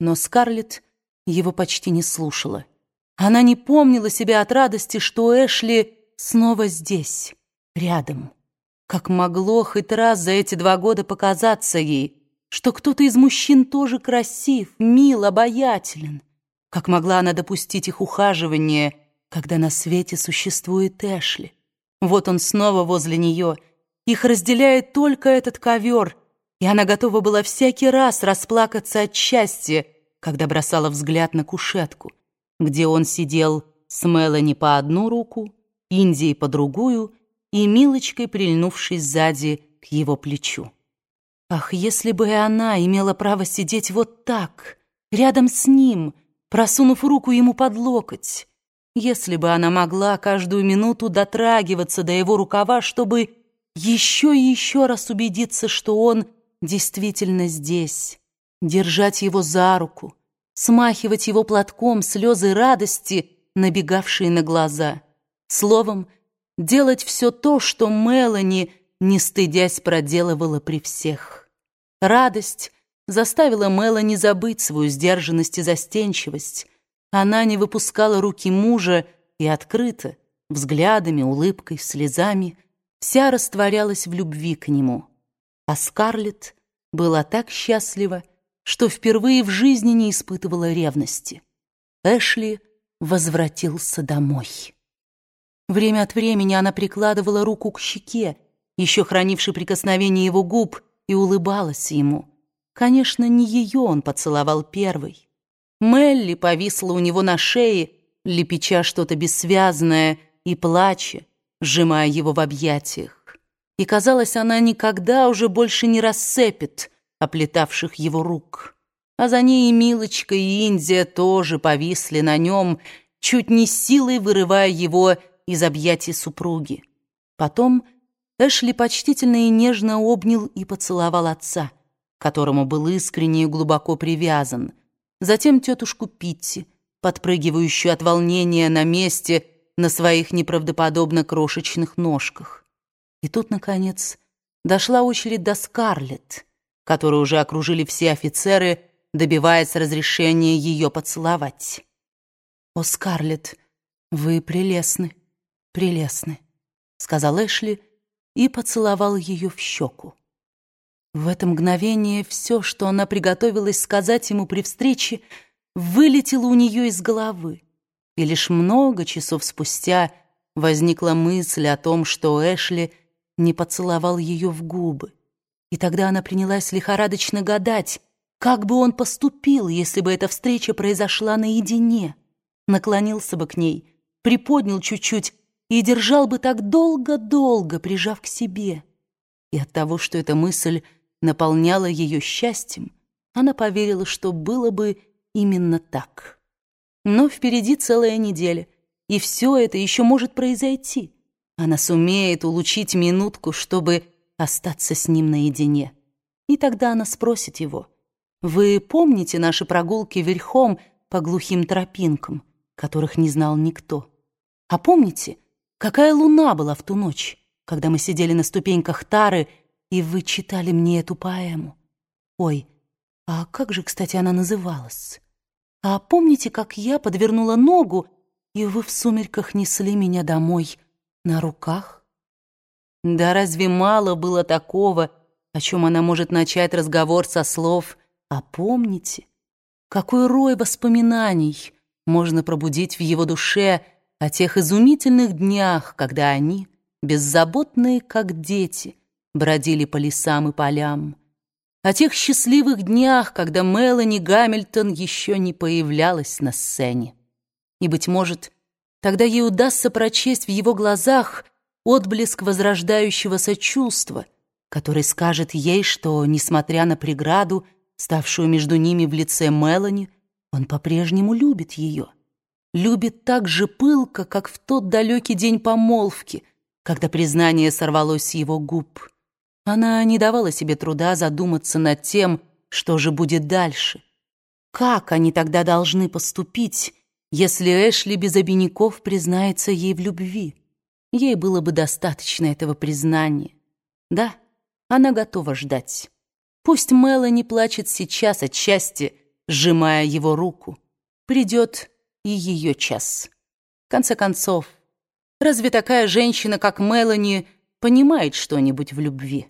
Но Скарлетт его почти не слушала. Она не помнила себя от радости, что Эшли снова здесь, рядом. Как могло хоть раз за эти два года показаться ей, что кто-то из мужчин тоже красив, мил, обаятелен. Как могла она допустить их ухаживание, когда на свете существует Эшли? Вот он снова возле нее. Их разделяет только этот ковер, и она готова была всякий раз расплакаться от счастья, когда бросала взгляд на кушетку, где он сидел с Мелани по одну руку, Индией по другую и Милочкой, прильнувшей сзади к его плечу. Ах, если бы и она имела право сидеть вот так, рядом с ним, просунув руку ему под локоть, если бы она могла каждую минуту дотрагиваться до его рукава, чтобы еще и еще раз убедиться, что он действительно здесь, держать его за руку, смахивать его платком слезы радости, набегавшие на глаза. Словом, делать все то, что Мелани, не стыдясь, проделывала при всех. Радость заставила Мелани забыть свою сдержанность и застенчивость, она не выпускала руки мужа и открыто, взглядами, улыбкой, слезами, вся растворялась в любви к нему. А Скарлетт была так счастлива, что впервые в жизни не испытывала ревности. Эшли возвратился домой. Время от времени она прикладывала руку к щеке, еще хранившей прикосновение его губ, и улыбалась ему. Конечно, не ее он поцеловал первой. Мелли повисла у него на шее, лепеча что-то бессвязное и плача, сжимая его в объятиях. И, казалось, она никогда уже больше не рассыпет оплетавших его рук. А за ней и Милочка, и Индия тоже повисли на нем, чуть не силой вырывая его из объятий супруги. Потом Эшли почтительно и нежно обнял и поцеловал отца, которому был искренне и глубоко привязан — затем тетушку Питти, подпрыгивающую от волнения на месте на своих неправдоподобно крошечных ножках. И тут, наконец, дошла очередь до Скарлетт, которую уже окружили все офицеры, добиваясь разрешения ее поцеловать. «О, Скарлетт, вы прелестны, прелестны», — сказал Эшли и поцеловал ее в щеку. В это мгновение все, что она приготовилась сказать ему при встрече, вылетело у нее из головы. И лишь много часов спустя возникла мысль о том, что Эшли не поцеловал ее в губы. И тогда она принялась лихорадочно гадать, как бы он поступил, если бы эта встреча произошла наедине. Наклонился бы к ней, приподнял чуть-чуть и держал бы так долго-долго, прижав к себе. И от того, что эта мысль наполняла ее счастьем, она поверила, что было бы именно так. Но впереди целая неделя, и все это еще может произойти. Она сумеет улучить минутку, чтобы остаться с ним наедине. И тогда она спросит его, «Вы помните наши прогулки верхом по глухим тропинкам, которых не знал никто? А помните, какая луна была в ту ночь, когда мы сидели на ступеньках Тары и вы читали мне эту поэму. Ой, а как же, кстати, она называлась? А помните, как я подвернула ногу, и вы в сумерках несли меня домой на руках? Да разве мало было такого, о чем она может начать разговор со слов «А помните?» Какой рой воспоминаний можно пробудить в его душе о тех изумительных днях, когда они, беззаботные, как дети, бродили по лесам и полям, о тех счастливых днях, когда Мелани Гамильтон еще не появлялась на сцене. И, быть может, тогда ей удастся прочесть в его глазах отблеск возрождающегося чувства, который скажет ей, что, несмотря на преграду, ставшую между ними в лице Мелани, он по-прежнему любит ее. Любит так же пылко, как в тот далекий день помолвки, когда признание сорвалось с его губ. Она не давала себе труда задуматься над тем, что же будет дальше. Как они тогда должны поступить, если Эшли без обиняков признается ей в любви? Ей было бы достаточно этого признания. Да, она готова ждать. Пусть Мелани плачет сейчас от счастья, сжимая его руку. Придет и ее час. В конце концов, разве такая женщина, как Мелани, понимает что-нибудь в любви?